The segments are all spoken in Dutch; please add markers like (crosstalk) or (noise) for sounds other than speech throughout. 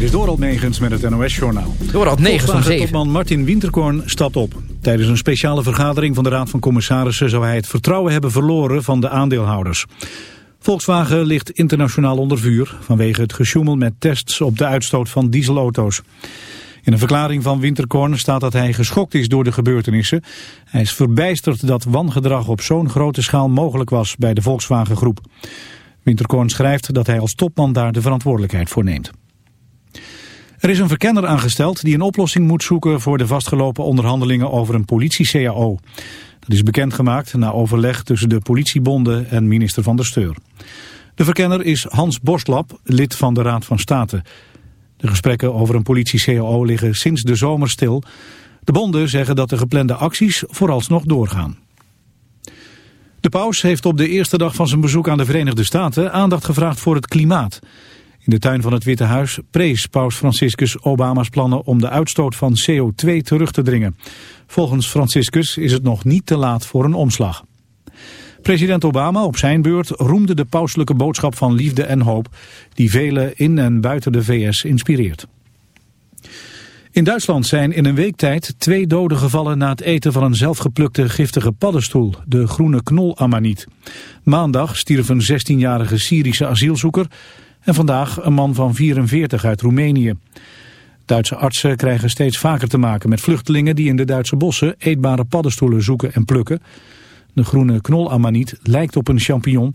Dit is Doral Negens met het NOS-journaal. Doral Negens om 7. topman Martin Winterkorn stapt op. Tijdens een speciale vergadering van de Raad van Commissarissen... zou hij het vertrouwen hebben verloren van de aandeelhouders. Volkswagen ligt internationaal onder vuur... vanwege het gesjoemel met tests op de uitstoot van dieselauto's. In een verklaring van Winterkorn staat dat hij geschokt is door de gebeurtenissen. Hij is verbijsterd dat wangedrag op zo'n grote schaal mogelijk was bij de Volkswagen groep. Winterkorn schrijft dat hij als topman daar de verantwoordelijkheid voor neemt. Er is een verkenner aangesteld die een oplossing moet zoeken voor de vastgelopen onderhandelingen over een politie-CAO. Dat is bekendgemaakt na overleg tussen de politiebonden en minister van der Steur. De verkenner is Hans Borstlap, lid van de Raad van State. De gesprekken over een politie-CAO liggen sinds de zomer stil. De bonden zeggen dat de geplande acties vooralsnog doorgaan. De paus heeft op de eerste dag van zijn bezoek aan de Verenigde Staten aandacht gevraagd voor het klimaat. In de tuin van het Witte Huis prees paus Franciscus Obama's plannen om de uitstoot van CO2 terug te dringen. Volgens Franciscus is het nog niet te laat voor een omslag. President Obama op zijn beurt roemde de pauselijke boodschap van liefde en hoop... die velen in en buiten de VS inspireert. In Duitsland zijn in een week tijd twee doden gevallen na het eten van een zelfgeplukte giftige paddenstoel, de groene knolamaniet. Maandag stierf een 16-jarige Syrische asielzoeker en vandaag een man van 44 uit Roemenië. Duitse artsen krijgen steeds vaker te maken met vluchtelingen die in de Duitse bossen eetbare paddenstoelen zoeken en plukken. De groene knolamaniet lijkt op een champignon,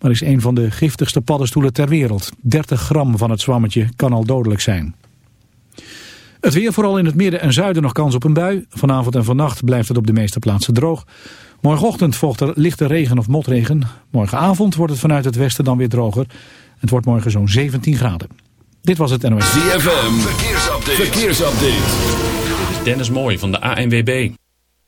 maar is een van de giftigste paddenstoelen ter wereld. 30 gram van het zwammetje kan al dodelijk zijn. Het weer, vooral in het midden en zuiden nog kans op een bui. Vanavond en vannacht blijft het op de meeste plaatsen droog. Morgenochtend volgt er lichte regen of motregen. Morgenavond wordt het vanuit het westen dan weer droger. Het wordt morgen zo'n 17 graden. Dit was het NOS. ZFM, verkeersupdate. verkeersupdate. Dit is Dennis Mooij van de ANWB.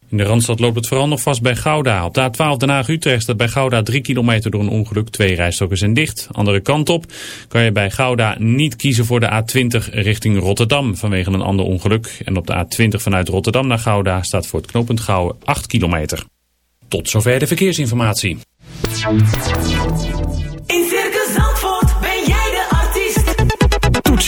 In de Randstad loopt het vooral nog vast bij Gouda. Op de A12 Den Haag-Utrecht staat bij Gouda 3 kilometer door een ongeluk. Twee rijstokken zijn dicht. Andere kant op kan je bij Gouda niet kiezen voor de A20 richting Rotterdam vanwege een ander ongeluk. En op de A20 vanuit Rotterdam naar Gouda staat voor het knooppunt Gouwen 8 kilometer. Tot zover de verkeersinformatie.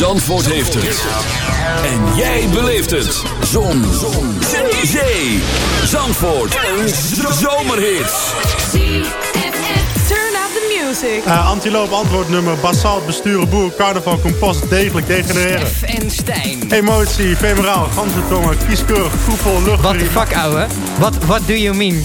Zandvoort heeft het. En jij beleeft het. Zon. Zon. Zee. Zee. Zandvoort. Een zomerhit. Turn up the music. Uh, antiloop antwoordnummer, basaal besturen, boer, carnaval, compost, degelijk, degenereren. F en Stijn. Emotie, femeraal, ganzentongen, kieskeurig, voetbal, lucht. What the fuck, ouwe? What, what do you mean?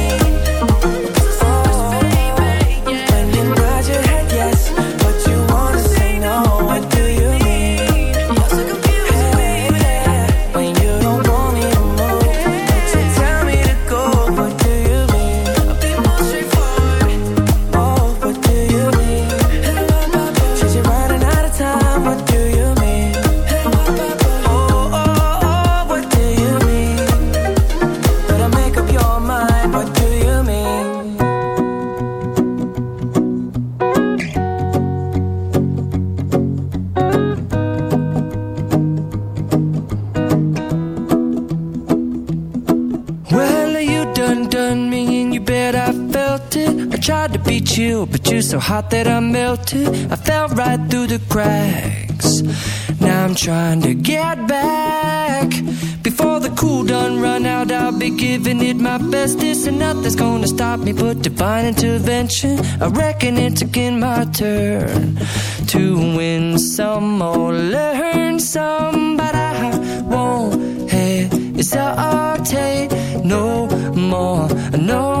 there's this and nothing's gonna stop me but divine intervention. I reckon it's again my turn to win some or learn some, but I won't hesitate no more, no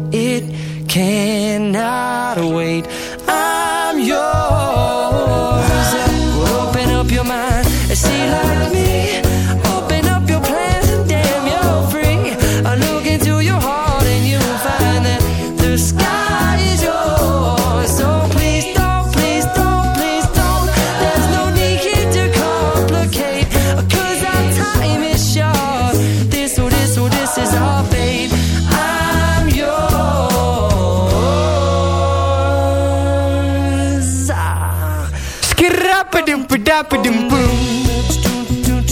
Cannot wait.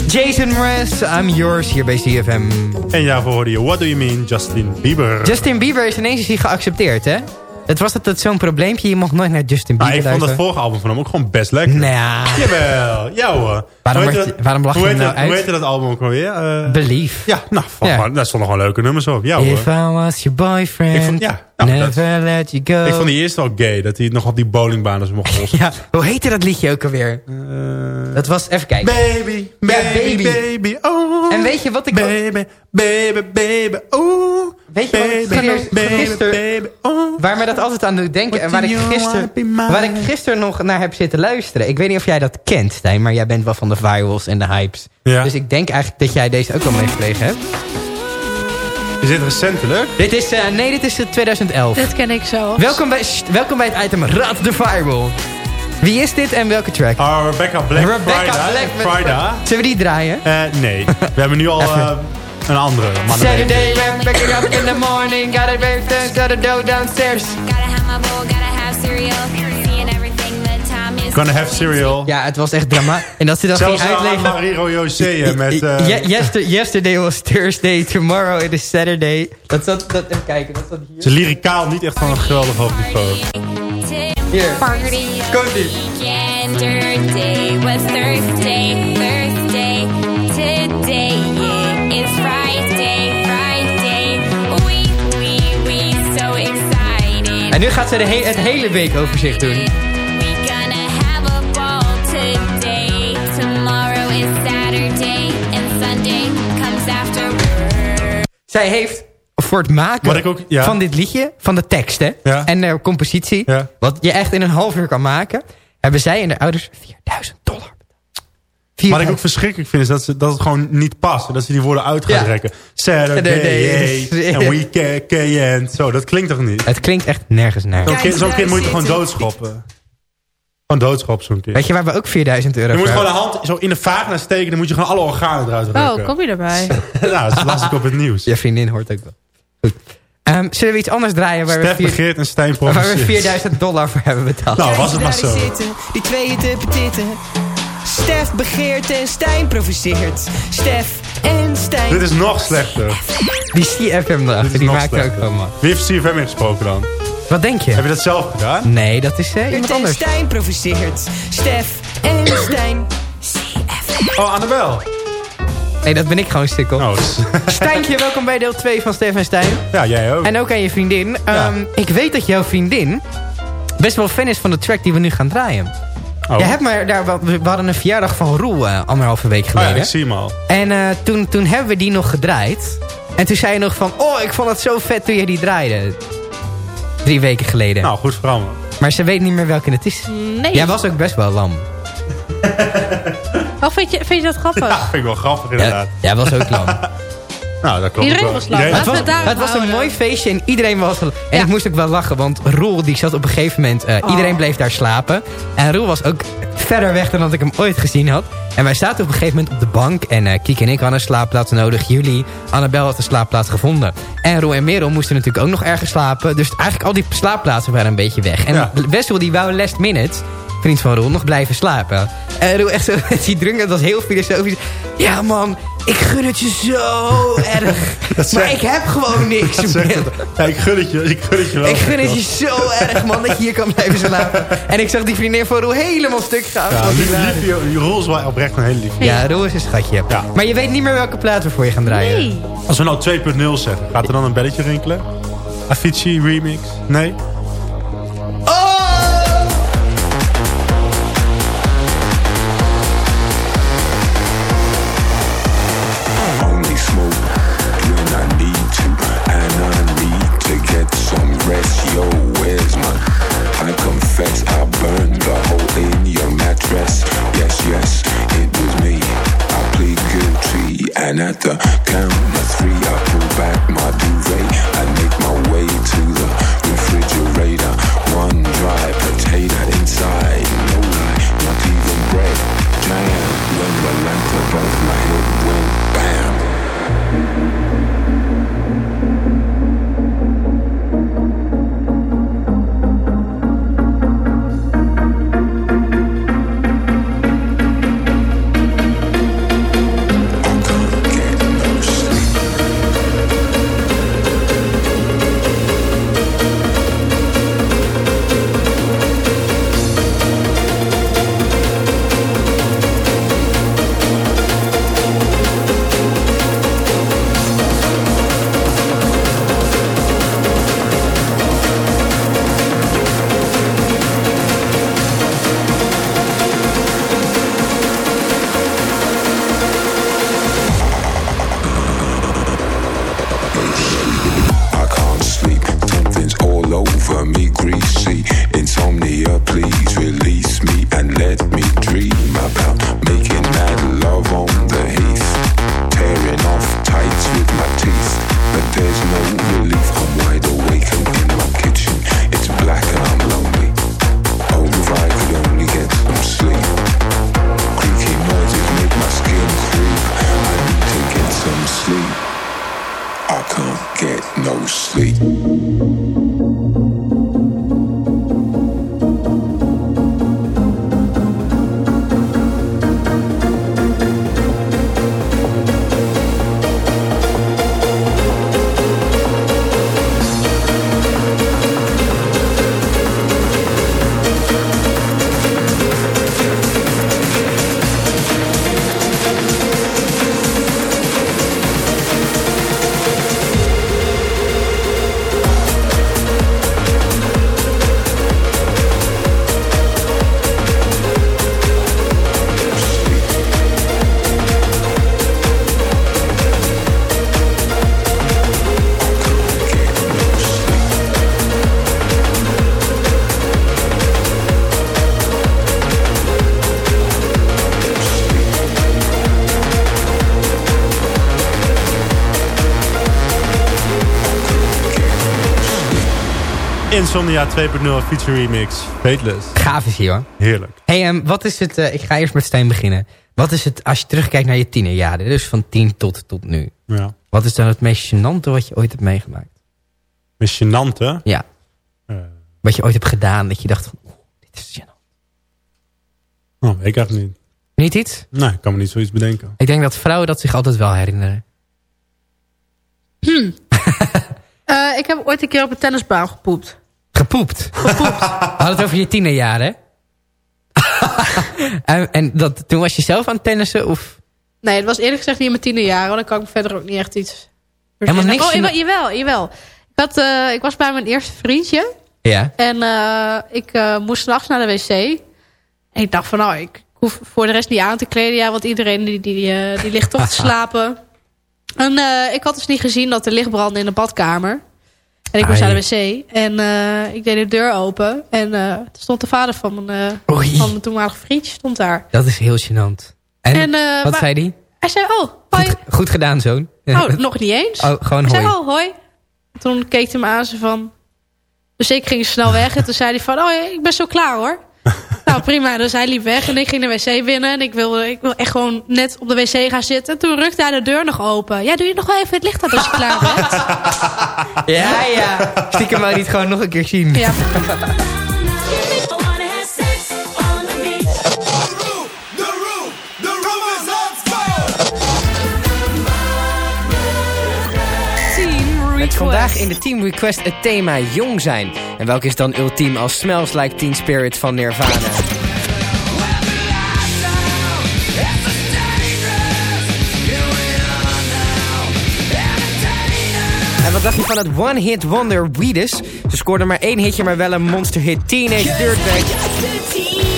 Jason Mraz, I'm yours hier bij CFM. En daarvoor hoorde je What Do You Mean, Justin Bieber. Justin Bieber is ineens is hij geaccepteerd, hè? Het was het zo'n probleempje, je mocht nooit naar Justin Nou, Bieber ik vond dat luisteren. vorige album van hem ook gewoon best lekker. Nou, Jawel, ja hoor. Waarom je- dat- waarom lach je hem nou dat- Hoe uit? heette dat album ook alweer? Eh, Belief. ja, nou, Ja. daar stonden gewoon leuke nummers op. Ja hoor. If I was your boyfriend, Ik vond- ja, nou, never let you go. Ik vond die eerste al gay, dat hij het nog op die bowlingbaan dus mocht lossen. (laughs) Ja, hoe heette dat liedje ook alweer? dat was, even kijken. Baby, baby, baby. baby, oh. En weet je wat ik... Baby, baby, baby, oh. Weet je wat ik gisteren... oh. Waar mij dat altijd aan doet denken. En waar ik, gisteren, waar ik nog naar heb zitten luisteren. Ik weet niet of jij dat kent, Stijn. Maar jij bent wel van de virals en de hypes. Ja. Dus ik denk eigenlijk dat jij deze ook wel meegekregen hebt. Is dit recentelijk? Dit is, eh, nee, dit is eh, 2011. Dat ken ik zo. Welkom bij, sst, welkom bij het item Raad de Viral. Wie is dit en welke track? Oh, Rebecca Black Rebecca Friday. Black Friday. Zullen we die draaien? Eh, nee, we hebben nu al (laughs) eh, een andere. man. Saturday, we're waking up in the morning. Got a breakfast, got a dough downstairs. Gotta have my bowl, gotta have cereal. Seeing everything, the time is. Gonna have cereal. Ja, het was echt drama. En dat ze dat Zelfs ging uitleggen. Mariro José met... eh, Ye- yester- yesterday was Thursday, tomorrow it is Saturday. Dat zat, dat, even kijken, dat zat hier. Ze lyricaal niet echt van een geweldig hoog niveau. Hier. Party. Komt ie. Weekend, third day was Thursday, Thursday. En nu gaat ze de he- het hele weekoverzicht doen. We gonna have a ball today. Tomorrow is Saturday, and Sunday comes after work. Zij heeft voor het maken Wat ik ook- ja. van dit liedje, van de tekst hè, Ja. en de compositie, Ja. wat je echt in een half uur kan maken, hebben zij en de ouders 4000 dollar Wat ik 4000. ook verschrikkelijk vind is dat, ze, dat het gewoon niet past. En dat ze die woorden uit gaan Ja. trekken. Saturday, (laughs) en weekend. Zo, dat klinkt toch niet? Het klinkt echt nergens naar. Zo'n kind, moet je gewoon doodschoppen? Gewoon doodschoppen, zo'n kind. Weet je waar we ook 4000 euro Je moet gewoon de hand zo in de vagina steken. Dan moet je gewoon alle organen eruit rukken. Oh, kom je erbij? (laughs) nou, dat las ik op het nieuws. Je vriendin hoort ook wel. Goed. Ehm, zullen we iets anders draaien waar we, vier- en Stijn waar we provoceert. 4000 dollar voor hebben betaald? Nou, was het maar zo. Die tweeën te petitten. Stef begeert en Stijn provoceert. Stef en Stijn. Dit is nog slechter. Die CFM erachter, die maakt ook allemaal. Wie heeft CFM ingesproken dan? Wat denk je? Heb je dat zelf gedaan? Nee, dat is eh, iemand en anders. Stijn provoceert. Stef en (coughs) Stijn. Oh, Annabel. Nee, dat ben ik gewoon stikkel. Oh, Stijntje, welkom bij deel 2 van Stef en Stijn. ja, jij ook. En ook aan je vriendin. Ja. Ehm, ik weet dat jouw vriendin best wel fan is van de track die we nu gaan draaien. Oh. Je hebt maar daar, we hadden een verjaardag van Roel eh, anderhalve week Oh ja, geleden. ik zie hem al. En eh, toen, toen hebben we die nog gedraaid. En toen zei je nog van... Oh, ik vond het zo vet toen je die draaide. Drie weken geleden. Nou, goed voor allemaal. Maar ze weet niet meer welke het is. Nee. Jij was ook best wel lam. Oh, vind je, vind je dat grappig? Ja, vind ik wel grappig Ja, inderdaad. jij was ook lam. (laughs) Nou, dat klopt Iedereen was lang. Iedereen- Het was, het een mooi feestje en iedereen was... En Ja. ik moest ook wel lachen, want Roel die zat op een gegeven moment... eh, Oh. Iedereen bleef daar slapen. En Roel was ook verder weg dan dat ik hem ooit gezien had. En wij zaten op een gegeven moment op de bank. En eh Kiek en ik hadden een slaapplaats nodig. Jullie, Annabel had een slaapplaats gevonden. En Roel en Merel moesten natuurlijk ook nog ergens slapen. Dus eigenlijk al die slaapplaatsen waren een beetje weg. En Ja. Wessel die wou last minute vriend van Roel, nog blijven slapen. En Roel echt zo met (laughs) die drunk, dat was heel filosofisch. Ja man, Ik gun het je zo (laughs) erg. Dat maar ik heb gewoon (laughs) niks Dat zegt meer. het. Ja, ik gun het je, ik gun het je wel. Ik gun het je (laughs) zo erg, man, dat je hier kan blijven slapen. En ik zag die vriendin van Roel helemaal stuk gaan. Ja, Want die lief, rol is wel oprecht een hele lief. Ja, Roel is een schatje. Ja. Maar je weet niet meer welke plaat we voor je gaan draaien. Nee. Als we nou 2.0 zeggen, gaat er dan een belletje rinkelen? Avicii remix? Nee? At the count over me, greasy. Insomnia 2.0 feature remix. Fateless. Gaaf is hier, hoor. Heerlijk. hey, ehm, wat is het... eh, ik ga eerst met Steen beginnen. Wat is het, als je terugkijkt naar je tienerjaren, dus van tien tot, tot nu. Ja. Wat is dan het meest gênante wat je ooit hebt meegemaakt? Meest gênant, hè? Ja. Eh. Wat je ooit hebt gedaan, dat je dacht van, oeh, dit is gênant. Oh, ik eigenlijk niet. Niet iets? Nee, ik kan me niet zoiets bedenken. Ik denk dat vrouwen dat zich altijd wel herinneren. Hm. (laughs) Eh, ik heb ooit een keer op een tennisbaan gepoept. Gepoept? (laughs) We hadden het over je tienerjaren, hè? (laughs) en en dat, toen was je zelf aan het tennissen? Of? Nee, het was eerlijk gezegd niet in mijn tienerjaren. Want dan kan ik me verder ook niet echt iets... Helemaal niks Oh, jawel, jawel, jawel. Ik, had, eh, ik was bij mijn eerste vriendje. Ja. En eh, ik eh, moest s'nachts naar de wc. En ik dacht van, nou, ik hoef voor de rest niet aan te kleden. Ja, want iedereen die, die, eh, die ligt toch te (laughs) slapen. En eh, ik had dus niet gezien dat er licht brandde in de badkamer. En ik Ai. naar de wc. En eh, ik deed de deur open. En toen stond de vader van mijn, eh, van mijn toenmalige vriendje stond daar. Dat is heel gênant. En, En, wat zei hij? Hij zei, oh, hoi. Goed gedaan, zoon. Oh, (laughs) nog niet eens. Oh, gewoon hij hoi. zei, oh, hoi. Toen keek hij me aan, ze van... Dus ik ging snel weg en toen zei hij van... Oh, ik ben zo klaar hoor nou prima, dus hij liep weg en ik ging de wc binnen. En ik wilde, ik wil echt gewoon net op de wc gaan zitten. Toen rukte hij de deur nog open. Ja, doe je nog wel even het licht aan, als je klaar bent. (laughs) ja, ja. Stiekem maar niet gewoon nog een keer zien. Ja. Met vandaag in de Team Request het thema jong zijn. En welke is dan ultiem als Smells Like Teen Spirit van Nirvana? En wat dacht je van het One Hit Wonder Weedus? Ze scoorde maar één hitje, maar wel een monster hit. Teenage Dirtbag.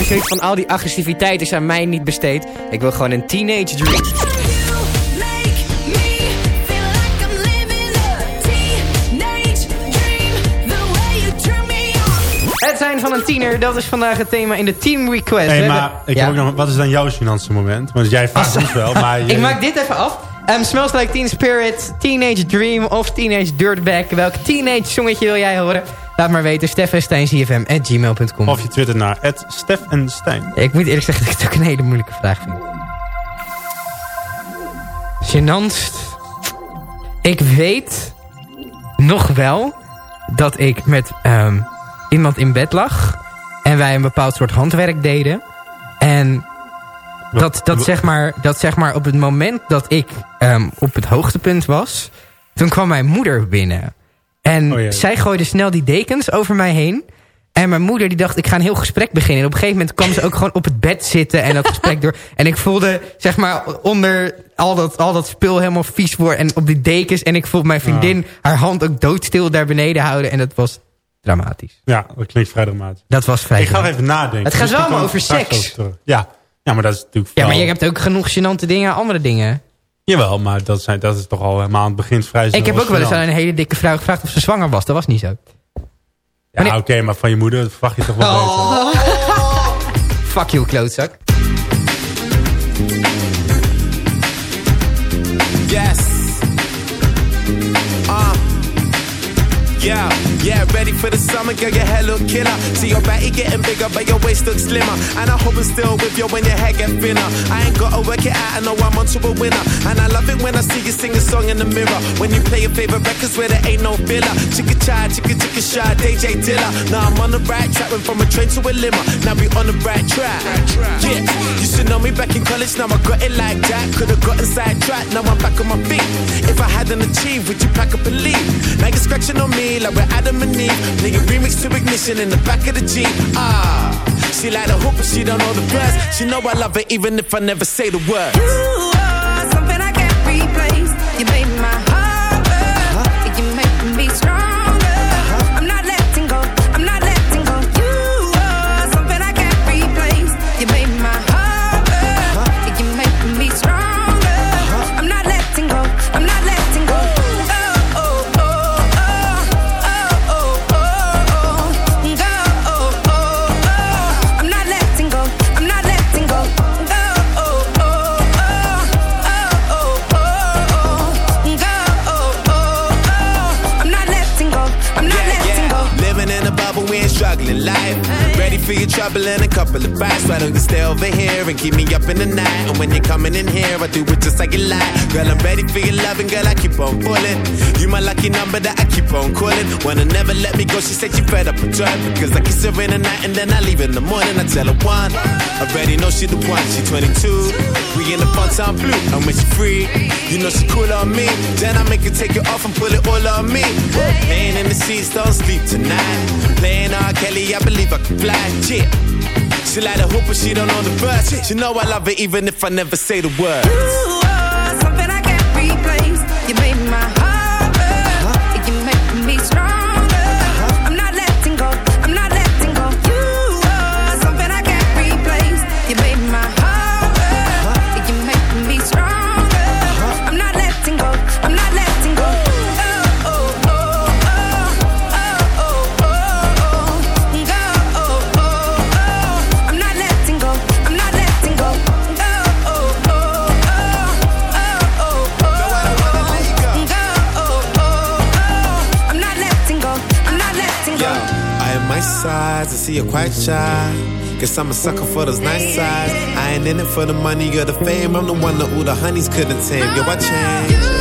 Heb je zoiets van al die agressiviteit is aan mij niet besteed? Ik wil gewoon een teenage dream. Het zijn van een tiener, dat is vandaag het thema in de Team Request. Hey, maar ik Ja. heb ook nog, wat is dan jouw gênantste moment? Want jij vraagt ons wel, maar... (laughs) ik maak dit even af. Um, Smells Like Teen Spirit, Teenage Dream of Teenage Dirtbag. Welk teenage zongetje wil jij horen? Laat maar weten, steffensteincfm.gmail.com Of je twittert naar Stef en Stijn. Ik moet eerlijk zeggen dat ik het ook een hele moeilijke vraag vind. Genantst. Ik weet nog wel dat ik met ehm, iemand in bed lag. En wij een bepaald soort handwerk deden. En dat, dat, zeg, maar, dat zeg maar op het moment dat ik ehm, op het hoogtepunt was... toen kwam mijn moeder binnen. En Oh zij gooide snel die dekens over mij heen. En mijn moeder die dacht, ik ga een heel gesprek beginnen. En op een gegeven moment kwam ze ook gewoon op het bed zitten en dat gesprek door. (laughs) En ik voelde, zeg maar, onder al dat, al dat spul helemaal vies worden. En op die dekens. En ik voelde mijn vriendin haar hand ook doodstil daar beneden houden. En dat was dramatisch. Ja, dat klinkt vrij dramatisch. Dat was vrij Ik ga even nadenken. Het gaat Misschien wel allemaal over seks. over. Ja. ja, maar dat is natuurlijk Ja, maar je hebt ook genoeg gênante dingen, andere dingen. Jawel, maar dat, zijn, dat is toch al helemaal aan het begin vrij Ik heb ook wel eens aan een hele dikke vrouw gevraagd of ze zwanger was. Dat was niet zo. Ja, oké, maar van je moeder dat verwacht je toch wel Oh. beter. (laughs) Fuck you, klootzak. Yes. Yeah, yeah, ready for the summer, girl, your hair look killer. See your body getting bigger, but your waist looks slimmer. And I hope I'm still with you when your hair get thinner. I ain't gotta work it out, I know I'm onto a winner. And I love it when I see you sing a song in the mirror. When you play your favorite records where there ain't no filler. Chicka chai, chicka chicka shy, DJ Dilla. Now I'm on the right track, went from a train to a limo. Now we on the right track. Yeah, you should know me back in college, now I got it like that. Could've gotten sidetracked, now I'm back on my feet. If I hadn't achieved, would you pack up and leave? Now you're scratching on me like we're Adam and Eve. Nigga remix to ignition in the back of the Jeep. Ah, she like the hoop, she don't know the verse. She know I love her even if I never say the word. feet your and a couple of bites. Why don't you stay over here and keep me up in the night? And when you're coming in here, I do it just like you like. Girl, I'm ready for your loving, girl, I keep on pulling. You my lucky number that I keep on calling. Wanna never let me go, she said she fed up with joy. Because I kiss her in the night and then I leave in the morning. I tell her one, I already know she the one, she 22. We in the fun time blue, and when she free, you know she cool on me. Then I make her take it off and pull it all on me. Playing in the seats, don't sleep tonight. Playing R. Kelly, I believe I can fly. Yeah. She like the hoop, but she don't know the verse. She know I love her even if I never say the word. You Guess I'm a sucker for those nice sides. I ain't in it for the money or the fame. I'm the one that all the honeys couldn't tame. Yo, I change.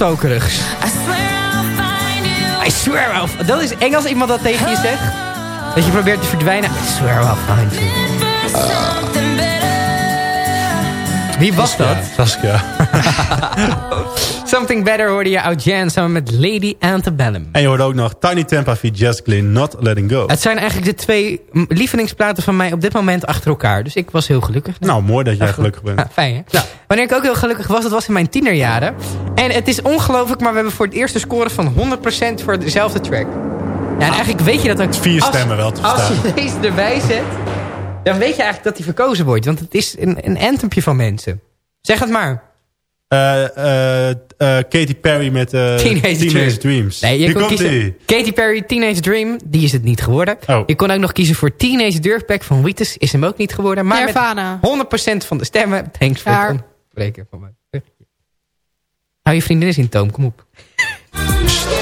Stokerigs. I swear I'll find you. I swear I'll... Dat is eng als iemand dat tegen je zegt. Dat je probeert te verdwijnen. I swear I'll find you. Better. Wie was dat? Saskia. (laughs) Something Better hoorde je uit Jan samen met Lady Antebellum. En je hoorde ook nog Tiny Tampa feat Jess Glynn, Not Letting Go. Het zijn eigenlijk de twee lievelingsplaten van mij op dit moment achter elkaar. Dus ik was heel gelukkig. Nou, mooi dat jij gelukkig bent. Ja, fijn hè? Wanneer ik ook heel gelukkig was, dat was in mijn tienerjaren. En het is ongelooflijk, maar we hebben voor het eerst een score van 100% voor dezelfde track. Ja, en eigenlijk weet je dat ook... Vier als- stemmen wel te Als verstaan. je deze erbij zet, dan weet je eigenlijk dat die verkozen wordt. Want het is een, een anthempje van mensen. Zeg het maar. Eh, eh, eh, Katy Perry met Teenage, Teenage, Dream. Dreams. Nee, je Hier kon komt kiezen ie. Katy Perry, Teenage Dream. Die is het niet geworden. Oh. Je kon ook nog kiezen voor Teenage Dirtbag van Wheatus. Is hem ook niet geworden. Maar Nirvana. met 100% van de stemmen. Thanks voor het ontbreken van mij. Hou je vriendin eens in toom. Kom op. (laughs)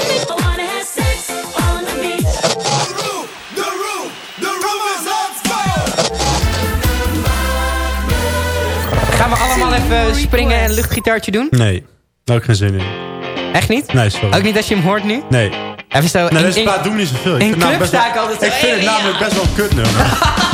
even springen en een luchtgitaartje doen? Nee, daar heb ik geen zin in. Echt niet? Nee, sorry. Ook niet als je hem hoort nu? Nee. Even zo, Nee, in- deze in- plaat doen niet zoveel. Ik in vind het namelijk clubs best wel- sta ik altijd Ik vind het namelijk best wel een kutnummer. (laughs)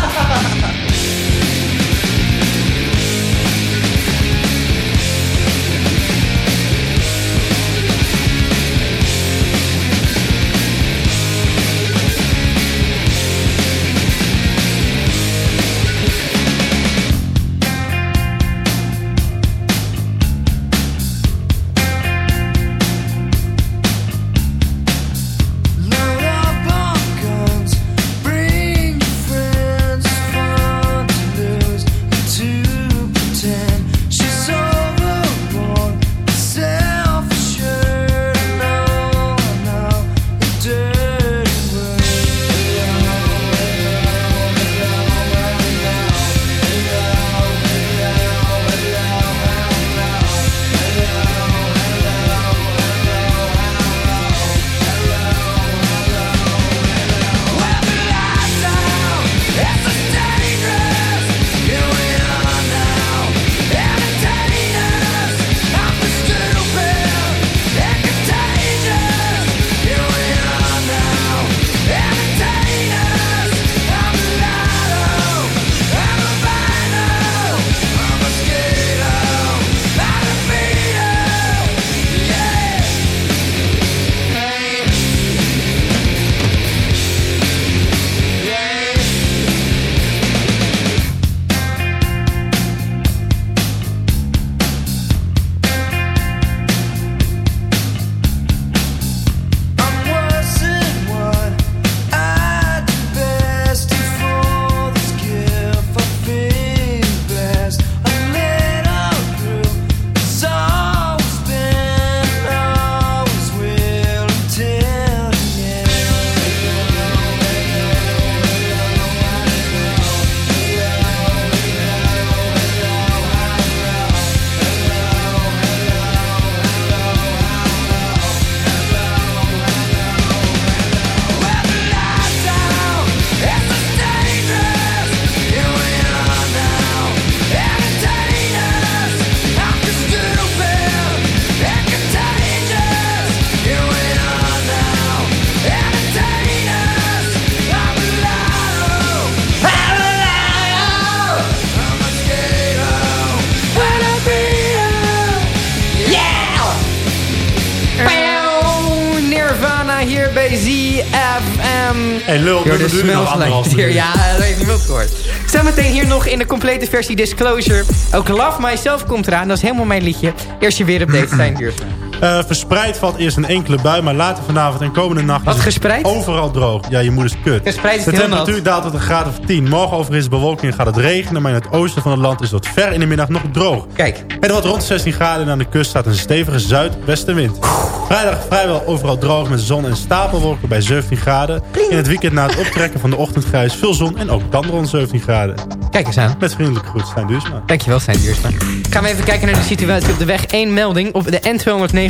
in de complete versie Disclosure. Ook Love Myself komt eraan, dat is helemaal mijn liedje. Eerst je weerupdate, Stijn (laughs) Duursma. Eh, verspreid valt eerst een enkele bui, maar later vanavond en komende nacht Wat, is het gespreid? overal droog. Ja, je moeder is kut. Gespreid is de temperatuur daalt tot een graad of 10. Morgen overigens is bewolking en gaat het regenen, maar in het oosten van het land is het tot ver in de middag nog droog. Kijk. Het wordt rond 16 graden en aan de kust staat een stevige zuidwestenwind. Vrijdag vrijwel overal droog met zon en stapelwolken bij 17 graden. In het weekend na het optrekken van de ochtendgrijs veel zon en ook dan rond 17 graden. Kijk eens aan. Met vriendelijke groet, Stijn Duursma. Dankjewel, Stijn Duursma. Gaan we even kijken naar de situatie op de weg. Eén melding op de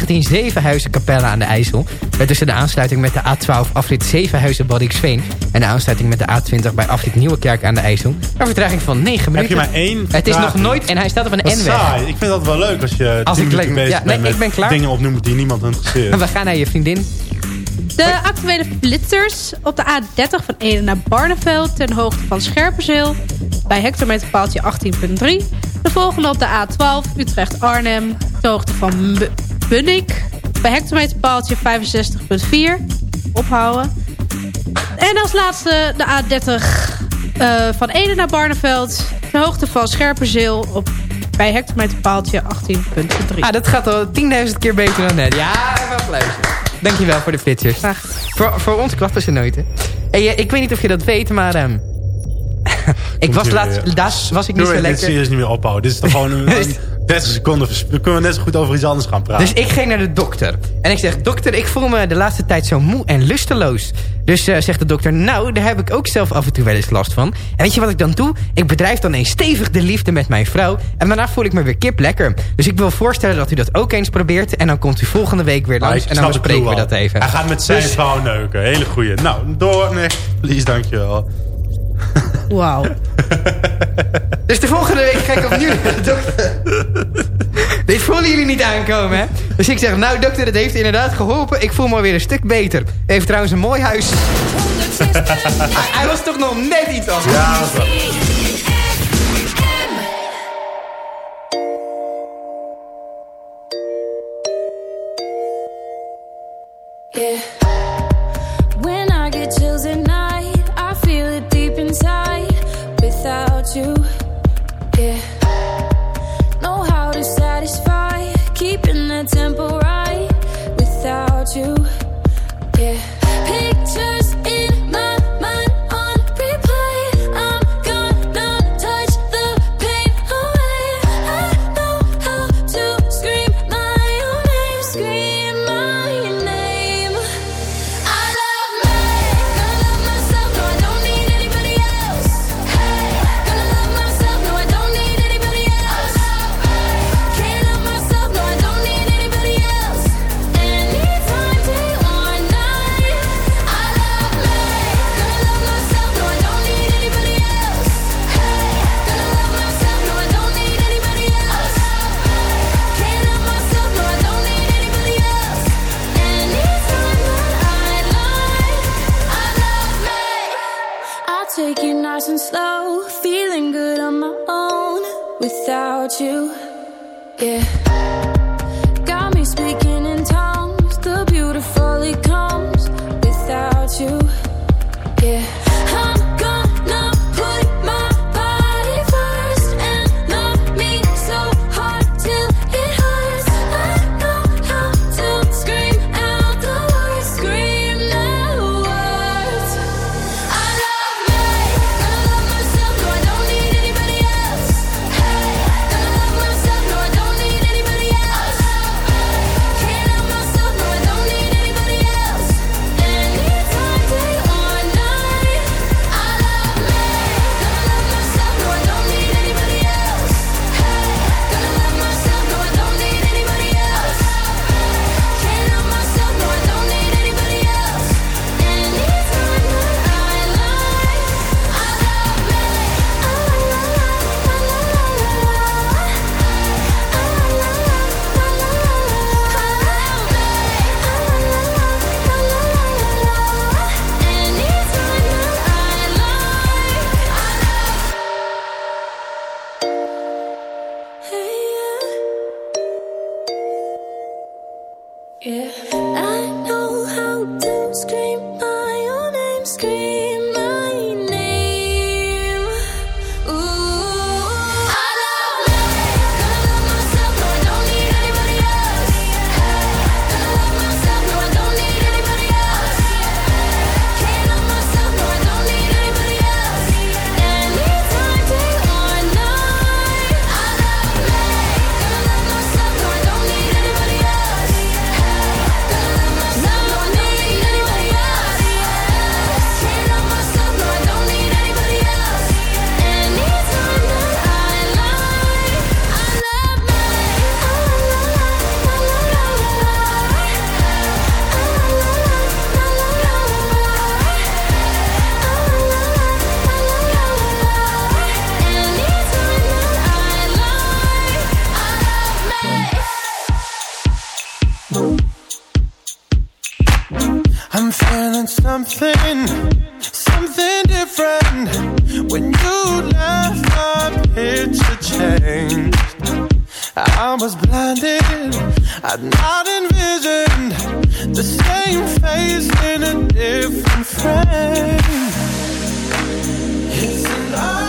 N219 Zevenhuizen Capelle aan de IJssel. Met tussen de aansluiting met de A12 afrit Zevenhuizen Baddiksveen. En de aansluiting met de A20 bij afrit Nieuwekerk aan de IJssel. Een vertraging van 9 minuten. Heb je maar één Het is nog nooit en hij staat op een N-weg. saai. Ik vind dat wel leuk als je Als ik bezig ja, nee, bent ik ben met klaar. dingen opnoemen die niemand interesseert. En (laughs) we gaan naar je vriendin. De actuele flitsers op de A30 van Ede naar Barneveld... ten hoogte van Scherpenzeel bij hectometerpaaltje 18.3. De volgende op de A12 Utrecht-Arnhem ter hoogte van Bunnik... bij hectometerpaaltje 65.4. Ophouden. En als laatste de A30 eh, van Ede naar Barneveld... ter hoogte van Scherpenzeel op, bij hectometerpaaltje 18.3. Ah, dat gaat al 10.000 keer beter dan net. Ja, even applaus. Dankjewel voor de flitsers. Voor, voor ons klappen ze nooit, hè. Hey, eh, ik weet niet of je dat weet, maar... ehm, (laughs) ik was laatst, laatst was ik niet Doe zo dit lekker. serieus niet meer ophouden. Dit is toch gewoon een, (laughs) een 30 seconden. Dan kunnen we net zo goed over iets anders gaan praten. Dus ik ging naar de dokter. En ik zeg, dokter, ik voel me de laatste tijd zo moe en lusteloos. Dus eh, zegt de dokter, nou, daar heb ik ook zelf af en toe wel eens last van. En weet je wat ik dan doe? Ik bedrijf dan eens stevig de liefde met mijn vrouw. En daarna voel ik me weer kip lekker. Dus ik wil voorstellen dat u dat ook eens probeert. En dan komt u volgende week weer Maar langs. en dan bespreken we dat even. Hij gaat met zijn Dus- vrouw neuken. Hele goeie. Nou, door. Nee, please, dankjewel. Wauw. (laughs) Dus de volgende week ga ik opnieuw naar (laughs) de dokter. Dit voelen jullie niet aankomen, hè? Dus ik zeg, nou dokter, het heeft inderdaad geholpen. Ik voel me weer een stuk beter. Heeft trouwens een mooi huis. Hij was toch nog net iets anders. Ja, dat Yeah. vision, the same face in a different frame. It's an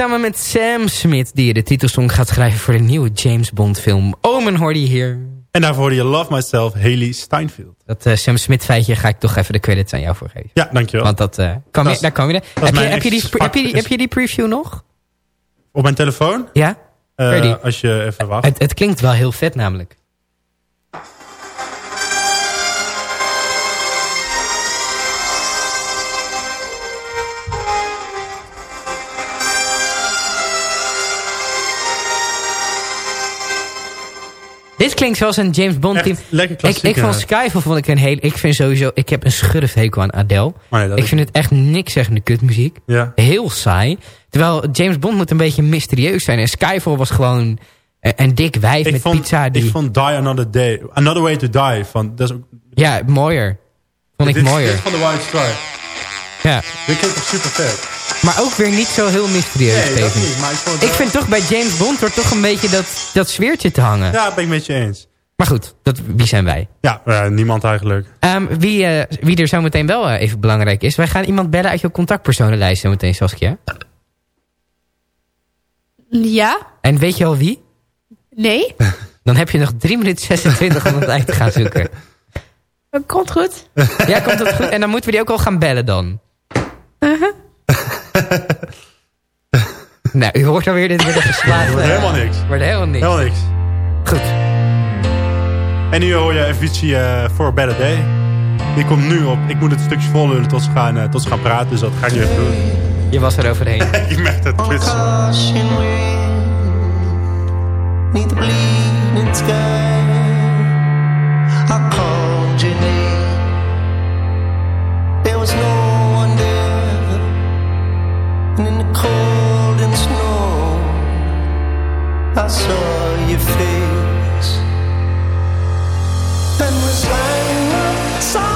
samen met Sam Smith... die de titelsong gaat schrijven voor de nieuwe James Bond film. Omen hoorde je hier. En daarvoor hoorde je Love Myself, Haley Steinfeld. Dat eh, Sam Smith feitje ga ik toch even de credits aan jou voor geven. Ja, dankjewel. Want dat, kan Dat je, daar kan je. Heb je, heb, je die, ex- heb, je die, vak- heb je die preview nog? Op mijn telefoon? Ja? Ready. als je even wacht. Het, het klinkt wel heel vet namelijk. Dit klinkt zoals een James Bond team. lekker Ik, ik vond. Skyfall vond ik een heel... Ik vind sowieso... Ik heb een schurfthekel aan Adele. Nee, dat ik is- vind het echt niks zeggende kutmuziek. Ja. Heel saai. Terwijl James Bond moet een beetje mysterieus zijn. En Skyfall was gewoon een, een dik wijf Ik met vond, pizza. Die, ik vond Die Another Day, Another Way to Die, van, dat is ook, Ja, mooier. Vond ik dit, mooier. Dit van de White Star. Ja. Dit klinkt super vet. Maar ook weer niet zo heel mysterieus. Nee, dat niet, maar ik vond het Ik wel- vind toch bij James Bond wordt toch een beetje dat, dat sfeertje te hangen. Ja, ben ik met je eens. Maar goed, dat, wie zijn wij? Ja, eh, niemand eigenlijk. Ehm, wie, eh, wie er zo meteen wel eh, even belangrijk is. Wij gaan iemand bellen uit je contactpersonenlijst zo meteen, Saskia. Ja? En weet je al wie? Nee? (laughs) Dan heb je nog 3 minuten 26 om het uit te gaan zoeken. Dat (laughs) komt goed. Ja, komt dat goed? En dan moeten we die ook al gaan bellen dan. Uh-huh. (laughs) Nou, u hoort alweer dit weer geslaagd. (laughs) Wordt eh, helemaal niks. Wordt helemaal niks. Helemaal niks. Goed. En nu hoor je Avicii eh For a Better Day. Die komt nu op. Ik moet het stukje vollullen tot ze gaan, eh, tot ze gaan praten. Dus dat ga ik nu even doen. Je was er overheen. (laughs) ik merk het. Wind, neath the bleeding sky. I saw your a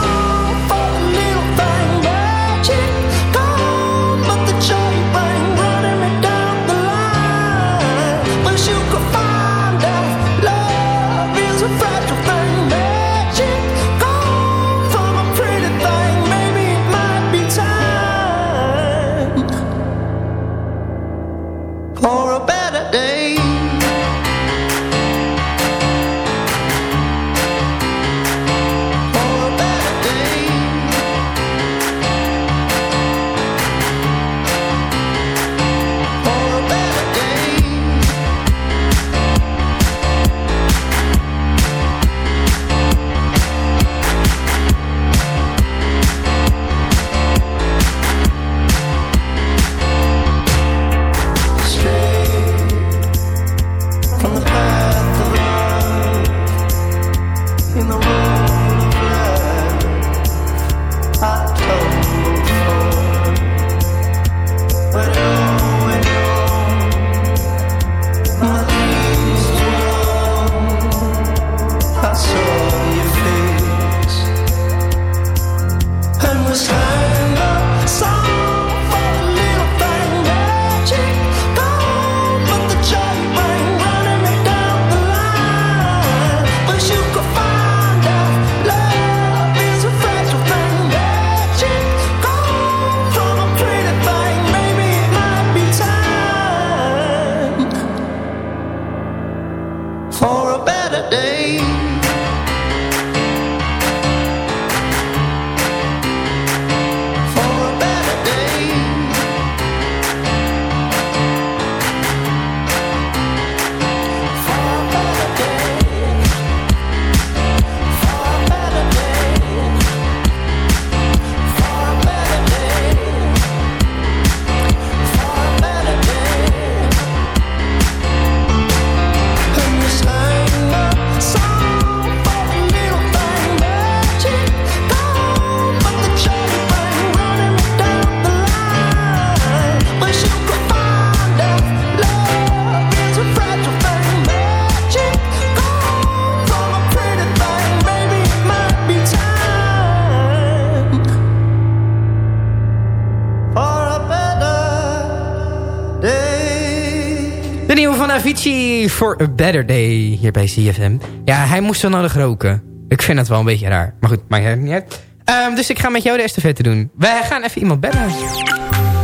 Avicii for a Better Day hier bij CFM. Ja, hij moest zo nodig roken. Ik vind het wel een beetje raar. Maar goed, maakt het niet uit. Ehm, dus ik ga met jou de estafette doen. Wij gaan even iemand bellen.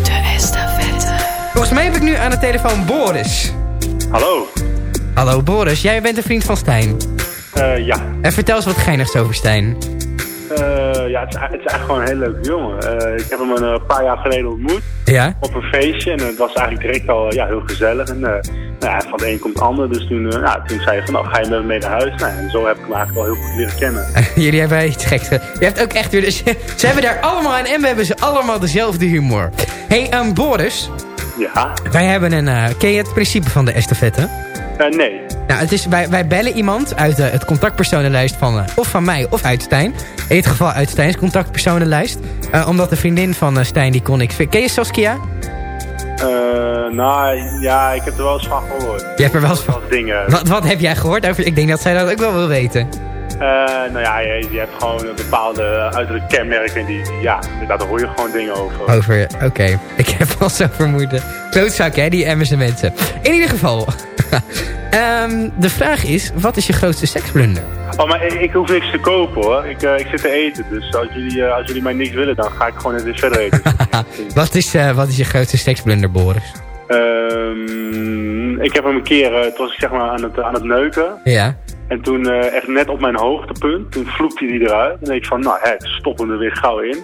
De estafette. Volgens mij heb ik nu aan de telefoon Boris. Hallo. Hallo Boris, jij bent een vriend van Stijn. Eh, ja. En vertel eens wat geinigs over Stijn. Eh, ja, het is, het is eigenlijk gewoon een hele leuke jongen. Eh, ik heb hem een eh, paar jaar geleden ontmoet. Ja? Op een feestje. En het was eigenlijk direct al ja, heel gezellig. En nou ja, van de een komt het ander. Dus toen, eh, nou, toen zei hij van, nou, ga je met me mee naar huis? Nou, en zo heb ik hem eigenlijk wel heel goed leren kennen. (laughs) Jullie hebben iets geks. ge- Je hebt ook echt weer... de- (laughs) Ze hebben daar allemaal aan en we hebben ze allemaal dezelfde humor. hey, um, Boris. Ja? Wij hebben een... ken je het principe van de estafette? Nee. Nou, het is, wij, wij bellen iemand uit eh, het contactpersonenlijst van... eh, of van mij of uit Stijn. In dit geval uit Stijn's contactpersonenlijst. Eh, omdat de vriendin van eh, Stijn, die kon ik... Ken je Saskia? Nou, ja, ik heb er wel eens van gehoord. Je hebt er wel eens van... Wat dingen. Wat, wat heb jij gehoord? over- Ik denk dat zij dat ook wel wil weten. Eh, nou ja, je, je hebt gewoon bepaalde uiterlijke kenmerken. Die, die- ja, daar hoor je gewoon dingen over. Over, oké. Ik heb al zo vermoeden. Klootzak, hè, die Emmerse mensen. In ieder geval. (laughs) Ehm, de vraag is, wat is je grootste seksblunder? Oh, maar ik, ik hoef niks te kopen hoor. Ik, eh, ik zit te eten. Dus als jullie, eh, als jullie mij niks willen, dan ga ik gewoon net weer verder eten. (laughs) Wat is, wat is je grootste seksblunder, Boris? Ehm, ik heb hem een keer, toen was ik zeg maar aan het, aan het neuken. Ja. En toen eh, echt net op mijn hoogtepunt, toen vloekte hij eruit. En denk ik van, nou hè, stop hem er weer gauw in.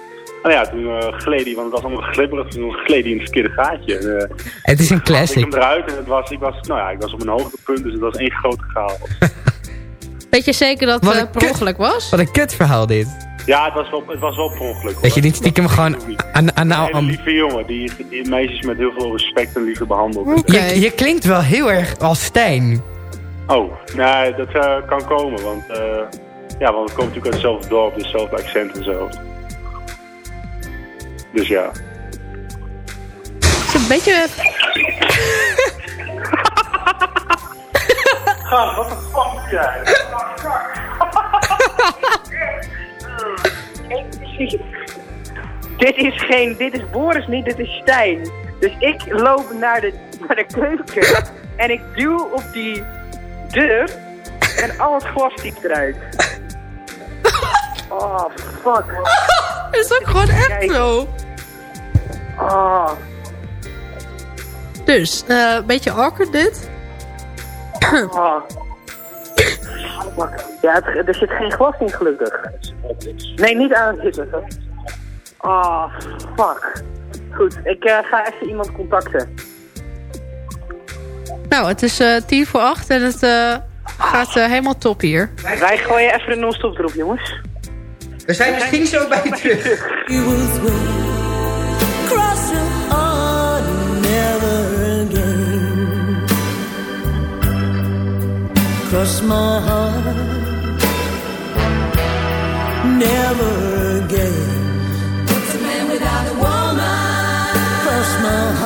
En ja, toen eh, gleed hij, want het was allemaal glibberig, toen gleed hij in het verkeerde gaatje. En, eh, Het is een ik classic. hem eruit en het was, ik was, nou ja, ik was op mijn hoogtepunt, dus het was één grote chaos. (laughs) Weet je zeker dat het per kut- ongeluk was? Wat een kutverhaal dit. Ja, het was wel, het was wel per ongeluk. hoor. Dat je niet stiekem gewoon aan, aan, Een aan, lieve jongen, die, die meisjes met heel veel respect en liefde behandelt. je, je klinkt wel heel erg als Stijn. Oh, nee, dat eh, kan komen, want, eh, ja, want het komt natuurlijk uit hetzelfde dorp, dus hetzelfde accent en zo. Dus ja. Het is een beetje... Ga, wat een fuck jij? (laughs) Dit is geen, dit is Boris niet, dit is Stijn. Dus ik loop naar de, naar de keuken en ik duw op die deur en al het glas stiekt eruit. (laughs) Oh, fuck. Het (laughs) is ook gewoon echt Kijk. zo. Oh. Dus, eh, een beetje awkward dit. Oh. Ja, het- er zit geen glas in gelukkig. Nee, niet aan zitten. Oh, fuck. Goed, ik eh, ga even iemand contacten. Nou, het is eh, tien voor acht en het eh, gaat eh, helemaal top hier. Wij gooien even een non-stop erop, jongens. We zijn misschien zo bij je (laughs) terug. Crossing on never again. Cross my heart, never again. What's a man without a woman? Cross my heart,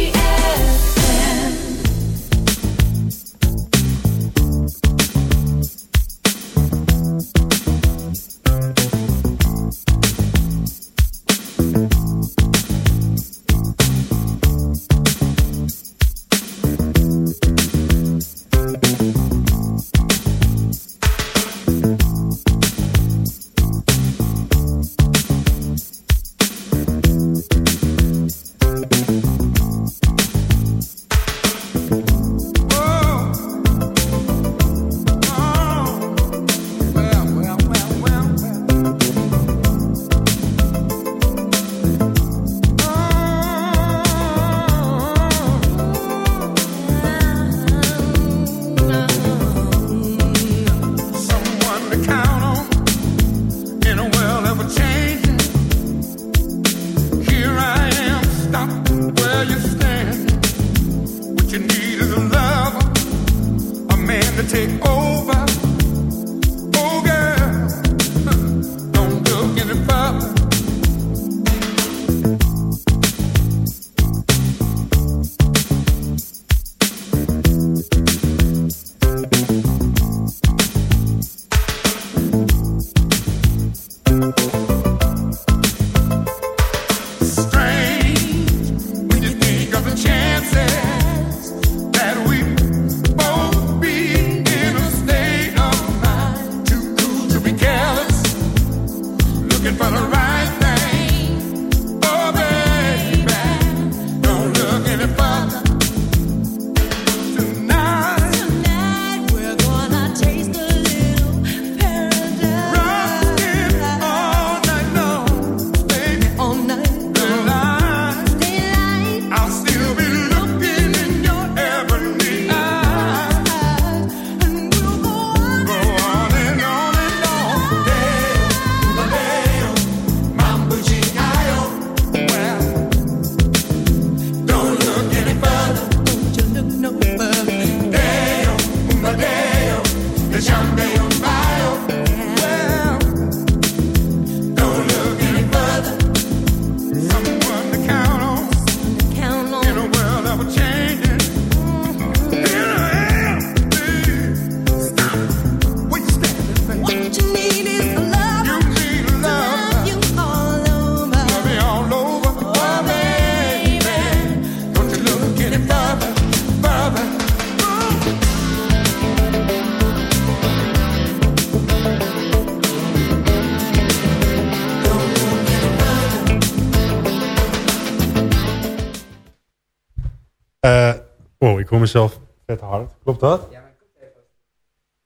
Oh, ik hoor mezelf vet hard. Klopt dat? Ja, mijn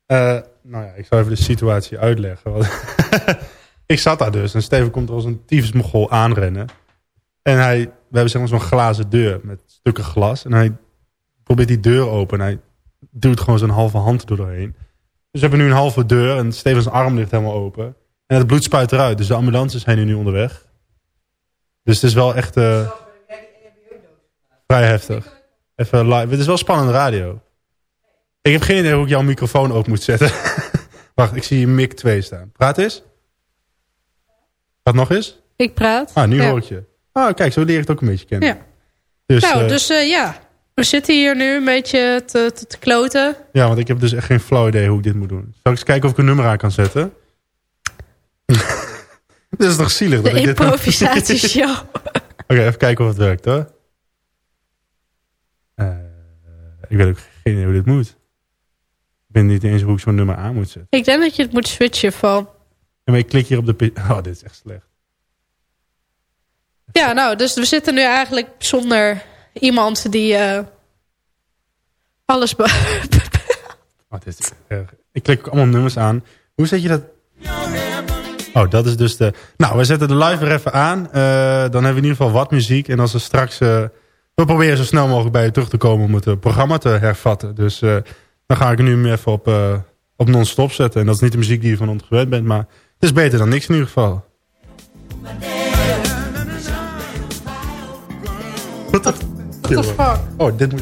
Eh, nou ja, ik zal even de situatie uitleggen. (laughs) Ik zat daar dus en Steven komt er als een tyfusmogol aanrennen. En hij, we hebben zeg maar zo'n glazen deur met stukken glas. En hij probeert die deur open en hij duwt gewoon zijn halve hand er doorheen. Dus we hebben nu een halve deur en Stevens arm ligt helemaal open. En het bloed spuit eruit. Dus de ambulances zijn nu onderweg. Dus het is wel echt eh, vrij heftig. Even live. Het is wel spannende radio. Ik heb geen idee hoe ik jouw microfoon open moet zetten. (laughs) Wacht, ik zie mic 2 staan. Praat eens. Praat nog eens. Ik praat. Ah, nu Ja. hoor ik je. Ah, kijk, zo leer ik het ook een beetje kennen. Ja. Dus, nou, eh, dus eh, ja. We zitten hier nu een beetje te, te, te kloten. Ja, want ik heb dus echt geen flauw idee hoe ik dit moet doen. Zal ik eens kijken of ik een nummer aan kan zetten? (laughs) dit is toch zielig? De dat (laughs) improvisatieshow. Oké, even kijken of het werkt hoor. Ik weet ook geen idee hoe dit moet. Ik weet niet eens hoe ik zo'n nummer aan moet zetten. Ik denk dat je het moet switchen van... Maar ik klik hier op de... (laughs) Oh, dit is echt slecht. Ja, nou, dus we zitten nu eigenlijk zonder iemand die eh, alles... be- (laughs) Oh, dit is erg. Ik klik ook allemaal nummers aan. Hoe zet je dat? Oh, dat is dus de... Nou, we zetten de live er even aan. Eh, dan hebben we in ieder geval wat muziek. En als we straks... eh, we proberen zo snel mogelijk bij je terug te komen om het eh, programma te hervatten. Dus eh, dan ga ik nu even op, eh, op non-stop zetten. En dat is niet de muziek die je van ons gewend bent. Maar het is beter dan niks in ieder geval. Wat fuck? Oh, dit moet...